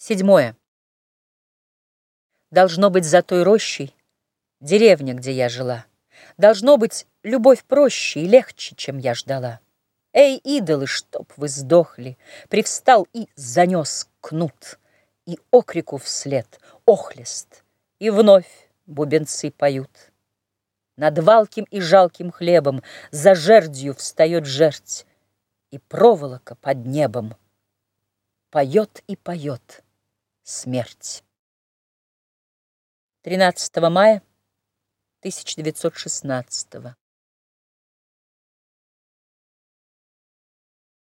Седьмое. Должно быть за той рощей Деревня, где я жила. Должно быть любовь проще и легче, чем я ждала. Эй, идолы, чтоб вы сдохли! Привстал и занес кнут, И окрику вслед охлест, И вновь бубенцы поют. Над валким и жалким хлебом За жердью встает жерть, И проволока под небом Поет и поет смерть. 13 мая 1916